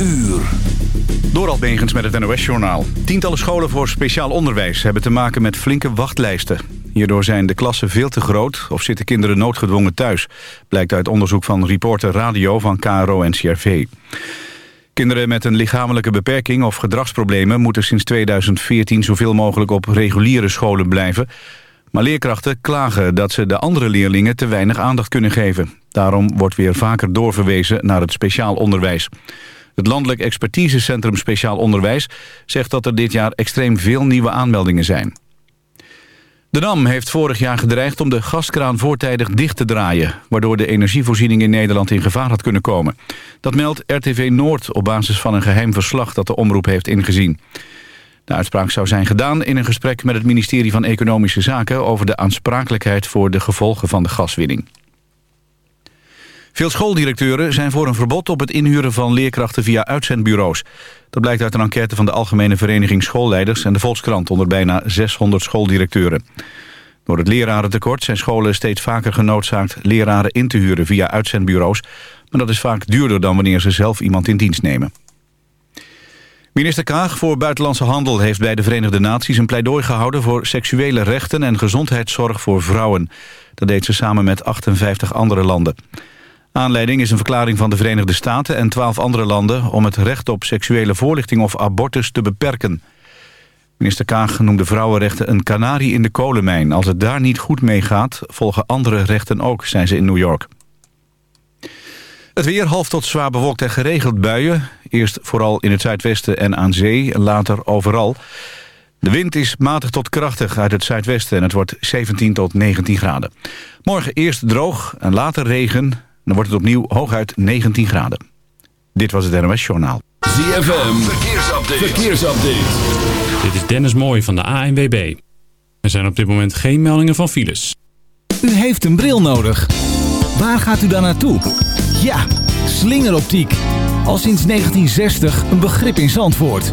uur. Door Begens met het NOS-journaal. Tientallen scholen voor speciaal onderwijs hebben te maken met flinke wachtlijsten. Hierdoor zijn de klassen veel te groot of zitten kinderen noodgedwongen thuis. Blijkt uit onderzoek van Reporter Radio van KRO en CRV. Kinderen met een lichamelijke beperking of gedragsproblemen... moeten sinds 2014 zoveel mogelijk op reguliere scholen blijven. Maar leerkrachten klagen dat ze de andere leerlingen te weinig aandacht kunnen geven. Daarom wordt weer vaker doorverwezen naar het speciaal onderwijs. Het Landelijk Expertisecentrum Speciaal Onderwijs zegt dat er dit jaar extreem veel nieuwe aanmeldingen zijn. De NAM heeft vorig jaar gedreigd om de gaskraan voortijdig dicht te draaien... waardoor de energievoorziening in Nederland in gevaar had kunnen komen. Dat meldt RTV Noord op basis van een geheim verslag dat de omroep heeft ingezien. De uitspraak zou zijn gedaan in een gesprek met het ministerie van Economische Zaken... over de aansprakelijkheid voor de gevolgen van de gaswinning. Veel schooldirecteuren zijn voor een verbod op het inhuren van leerkrachten via uitzendbureaus. Dat blijkt uit een enquête van de Algemene Vereniging Schoolleiders en de Volkskrant onder bijna 600 schooldirecteuren. Door het lerarentekort zijn scholen steeds vaker genoodzaakt leraren in te huren via uitzendbureaus. Maar dat is vaak duurder dan wanneer ze zelf iemand in dienst nemen. Minister Kaag voor Buitenlandse Handel heeft bij de Verenigde Naties een pleidooi gehouden voor seksuele rechten en gezondheidszorg voor vrouwen. Dat deed ze samen met 58 andere landen. Aanleiding is een verklaring van de Verenigde Staten en twaalf andere landen... om het recht op seksuele voorlichting of abortus te beperken. Minister Kaag noemde vrouwenrechten een kanarie in de kolenmijn. Als het daar niet goed mee gaat, volgen andere rechten ook, zijn ze in New York. Het weer half tot zwaar bewolkt en geregeld buien. Eerst vooral in het zuidwesten en aan zee, later overal. De wind is matig tot krachtig uit het zuidwesten en het wordt 17 tot 19 graden. Morgen eerst droog en later regen dan wordt het opnieuw hooguit 19 graden. Dit was het NOS Journaal. ZFM, verkeersupdate. verkeersupdate. Dit is Dennis Mooij van de ANWB. Er zijn op dit moment geen meldingen van files. U heeft een bril nodig. Waar gaat u dan naartoe? Ja, slingeroptiek. Al sinds 1960 een begrip in Zandvoort.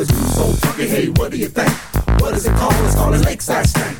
you so funky. Hey, what do you think? What is it called? It's called a lakeside stank.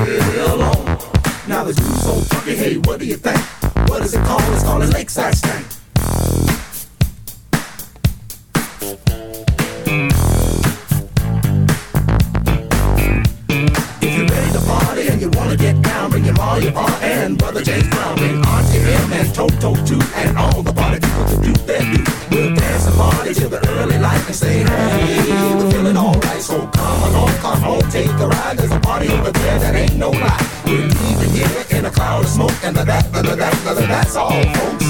Now the dude's so funky, hey, what do you think? What is it called? It's called a lakeside stank. If you're ready to party and you wanna get down, bring your ma, your pa, and brother James Brown, bring Auntie M and Toto too, and all the party people to do their do. We'll dance and party till the early light and say, hey, we're feeling alright, so come along, come on, take a ride, there's a party. that's all, folks.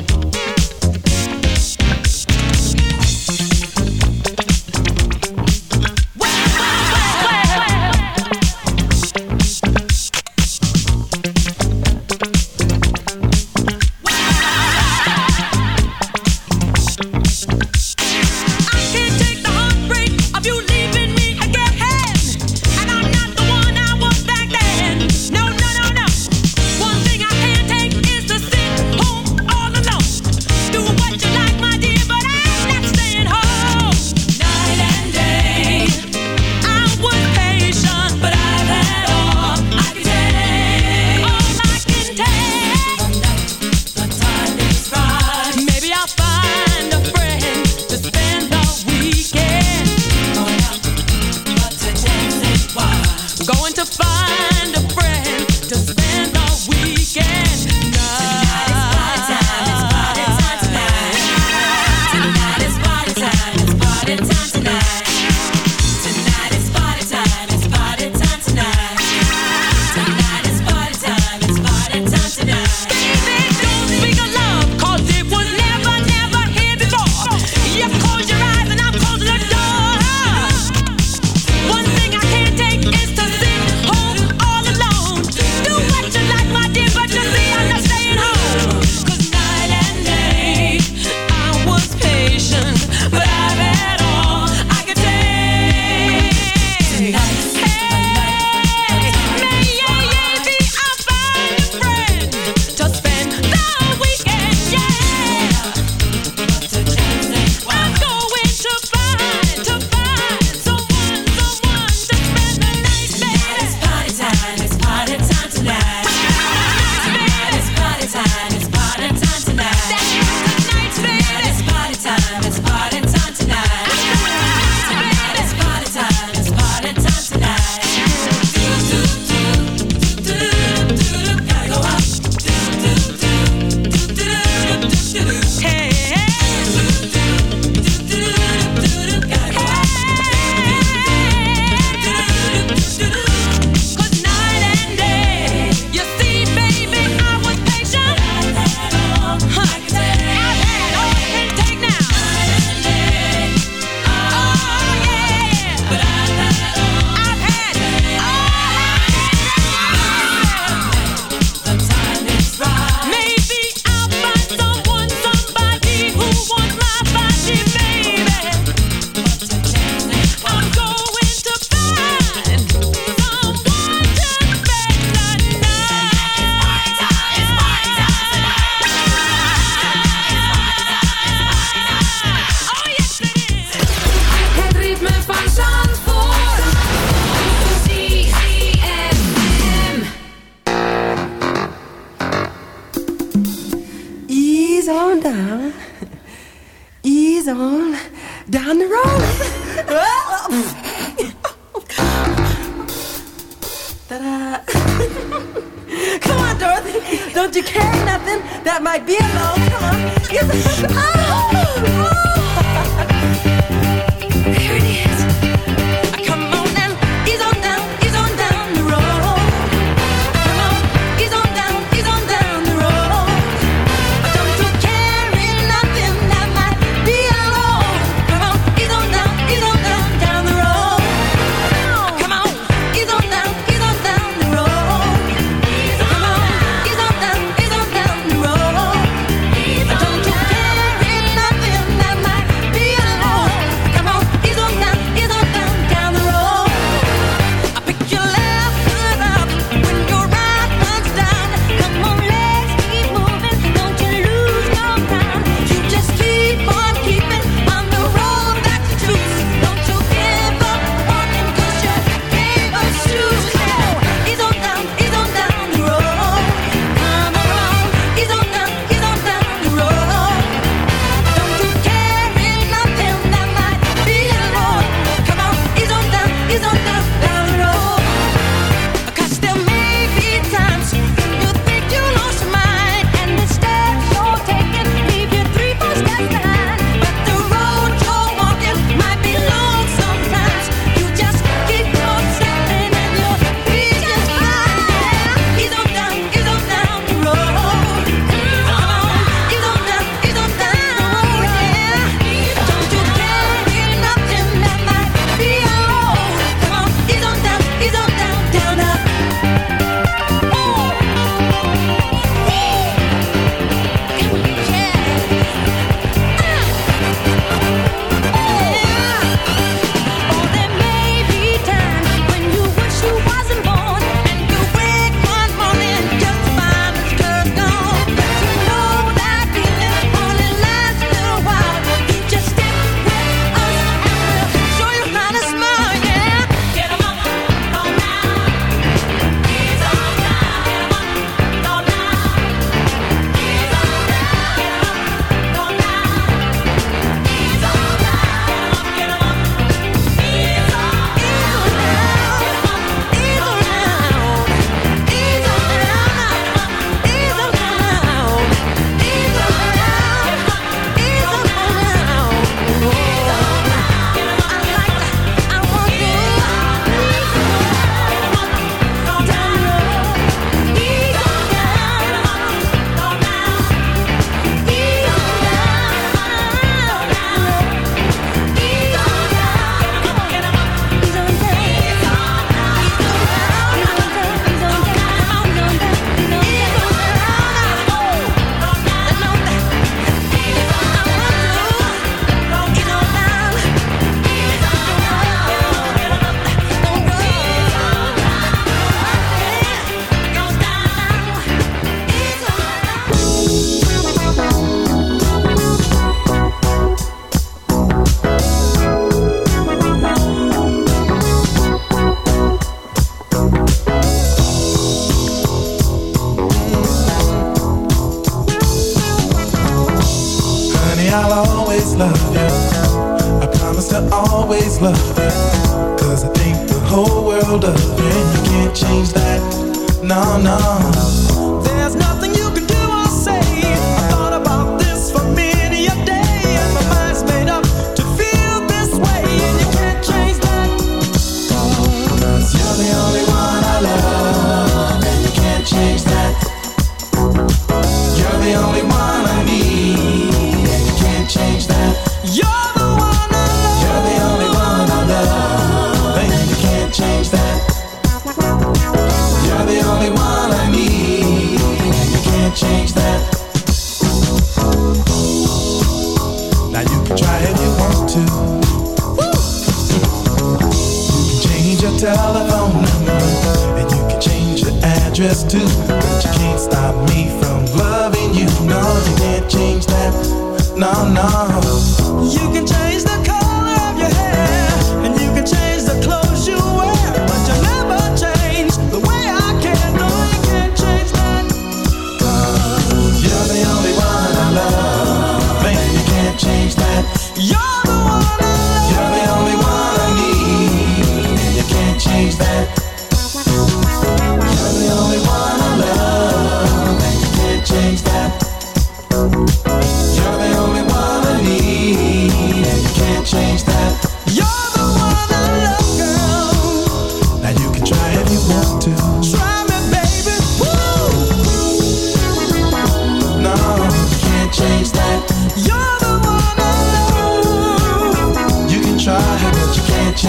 love.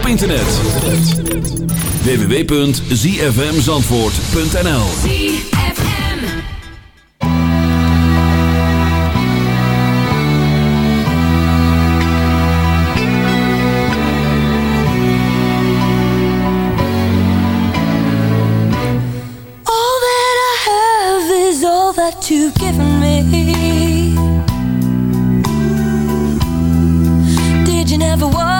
op internet. www.zfmzandvoort.nl All that I have is all that you've given me Did you never want